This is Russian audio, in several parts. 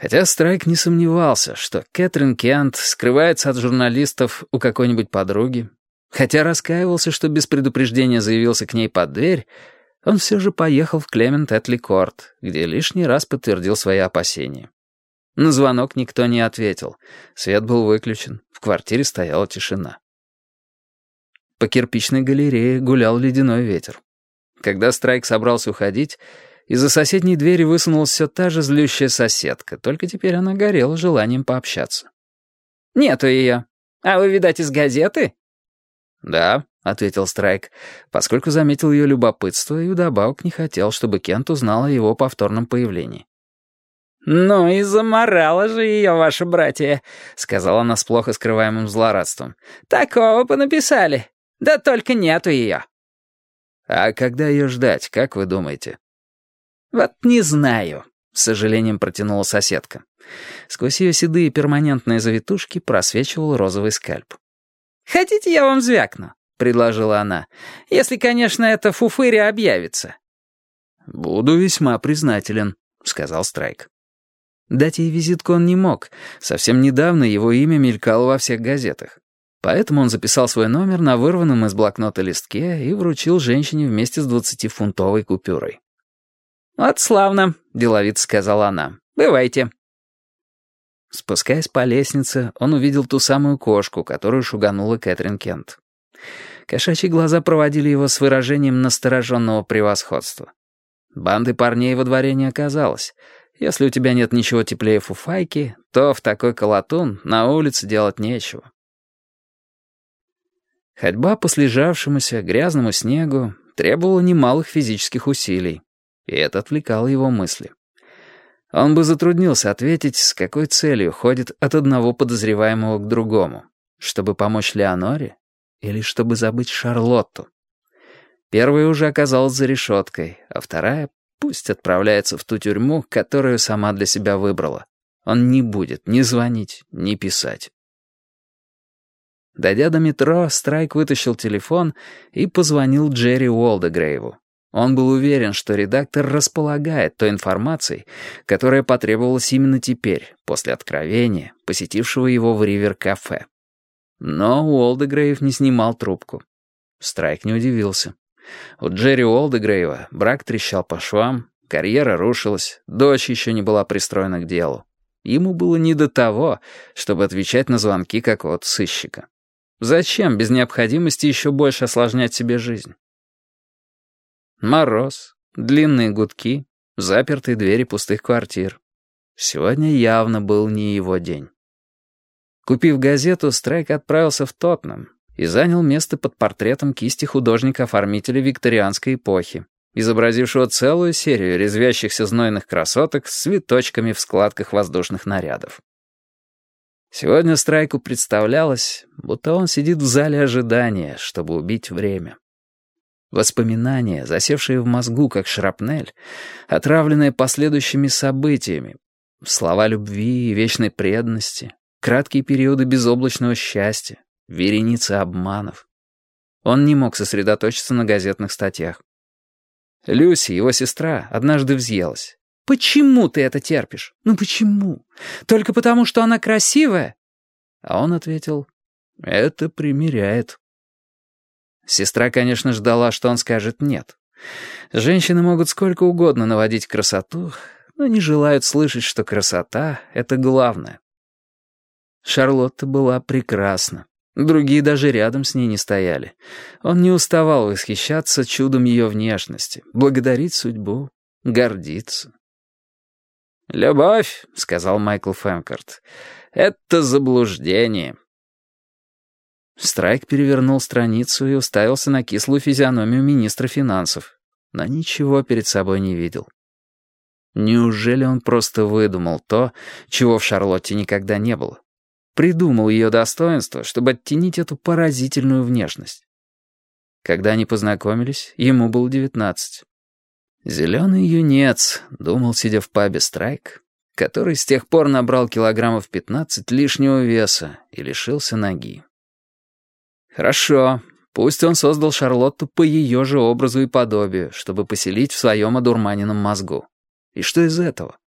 Хотя Страйк не сомневался, что Кэтрин Кент скрывается от журналистов у какой-нибудь подруги, хотя раскаивался, что без предупреждения заявился к ней под дверь, он все же поехал в Клемент Этли Корт, где лишний раз подтвердил свои опасения. На звонок никто не ответил, свет был выключен, в квартире стояла тишина. По кирпичной галерее гулял ледяной ветер. Когда Страйк собрался уходить, из-за соседней двери высунулась все та же злющая соседка, только теперь она горела желанием пообщаться. «Нету ее. А вы, видать, из газеты?» «Да», — ответил Страйк, поскольку заметил ее любопытство и вдобавок не хотел, чтобы Кент узнал о его повторном появлении. «Ну и заморала же ее ваша братья», — сказала она с плохо скрываемым злорадством. «Такого понаписали. Да только нету ее». «А когда ее ждать, как вы думаете?» «Вот не знаю», — с сожалением протянула соседка. Сквозь ее седые перманентные завитушки просвечивал розовый скальп. «Хотите, я вам звякну?» — предложила она. «Если, конечно, эта фуфыря объявится». «Буду весьма признателен», — сказал Страйк. Дать ей визитку он не мог. Совсем недавно его имя мелькало во всех газетах. Поэтому он записал свой номер на вырванном из блокнота листке и вручил женщине вместе с двадцатифунтовой купюрой. «Вот славно», — деловито сказала она. «Бывайте». Спускаясь по лестнице, он увидел ту самую кошку, которую шуганула Кэтрин Кент. Кошачьи глаза проводили его с выражением настороженного превосходства. Банды парней во дворе не оказалось. Если у тебя нет ничего теплее фуфайки, то в такой колотун на улице делать нечего. Ходьба по слежавшемуся грязному снегу требовала немалых физических усилий и это отвлекало его мысли. Он бы затруднился ответить, с какой целью ходит от одного подозреваемого к другому. Чтобы помочь Леоноре или чтобы забыть Шарлотту? Первая уже оказалась за решеткой, а вторая пусть отправляется в ту тюрьму, которую сама для себя выбрала. Он не будет ни звонить, ни писать. Дойдя до метро, Страйк вытащил телефон и позвонил Джерри Уолдегрейву. Он был уверен, что редактор располагает той информацией, которая потребовалась именно теперь, после откровения, посетившего его в Ривер-кафе. Но Уолдегрейв не снимал трубку. Страйк не удивился. У Джерри Уолдегрейва брак трещал по швам, карьера рушилась, дочь еще не была пристроена к делу. Ему было не до того, чтобы отвечать на звонки какого-то сыщика. Зачем без необходимости еще больше осложнять себе жизнь? Мороз, длинные гудки, запертые двери пустых квартир. Сегодня явно был не его день. Купив газету, Страйк отправился в Тотнам и занял место под портретом кисти художника-оформителя викторианской эпохи, изобразившего целую серию резвящихся знойных красоток с цветочками в складках воздушных нарядов. Сегодня Страйку представлялось, будто он сидит в зале ожидания, чтобы убить время. Воспоминания, засевшие в мозгу, как шрапнель, отравленные последующими событиями, слова любви и вечной преданности, краткие периоды безоблачного счастья, вереницы обманов. Он не мог сосредоточиться на газетных статьях. Люси, его сестра, однажды взъелась. «Почему ты это терпишь? Ну почему? Только потому, что она красивая?» А он ответил, «Это примиряет». Сестра, конечно, ждала, что он скажет «нет». Женщины могут сколько угодно наводить красоту, но не желают слышать, что красота — это главное. Шарлотта была прекрасна. Другие даже рядом с ней не стояли. Он не уставал восхищаться чудом ее внешности, благодарить судьбу, гордиться. «Любовь», — сказал Майкл Фэнкарт, — «это заблуждение». Страйк перевернул страницу и уставился на кислую физиономию министра финансов, но ничего перед собой не видел. Неужели он просто выдумал то, чего в Шарлотте никогда не было? Придумал ее достоинство, чтобы оттенить эту поразительную внешность. Когда они познакомились, ему было девятнадцать. «Зеленый юнец», — думал, сидя в пабе Страйк, который с тех пор набрал килограммов пятнадцать лишнего веса и лишился ноги. Хорошо, пусть он создал Шарлотту по ее же образу и подобию, чтобы поселить в своем одурманенном мозгу. И что из этого?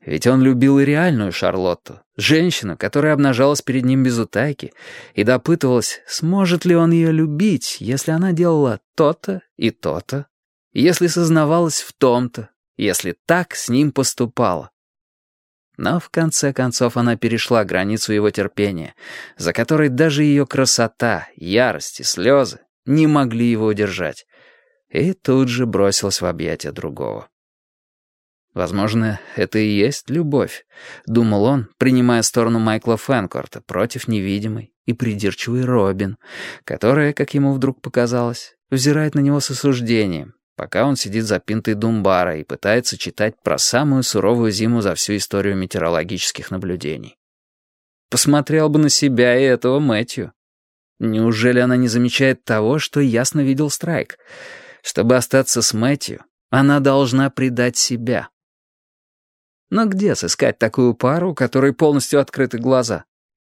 Ведь он любил и реальную Шарлотту, женщину, которая обнажалась перед ним без утайки, и допытывалась, сможет ли он ее любить, если она делала то-то и то-то, если сознавалась в том-то, если так с ним поступала. Но в конце концов она перешла границу его терпения, за которой даже ее красота, ярость и слезы не могли его удержать, и тут же бросилась в объятия другого. «Возможно, это и есть любовь», — думал он, принимая сторону Майкла Фэнкорта против невидимой и придирчивой Робин, которая, как ему вдруг показалось, взирает на него с осуждением, пока он сидит за пинтой Думбара и пытается читать про самую суровую зиму за всю историю метеорологических наблюдений. Посмотрел бы на себя и этого Мэтью. Неужели она не замечает того, что ясно видел Страйк? Чтобы остаться с Мэтью, она должна предать себя. Но где сыскать такую пару, которой полностью открыты глаза?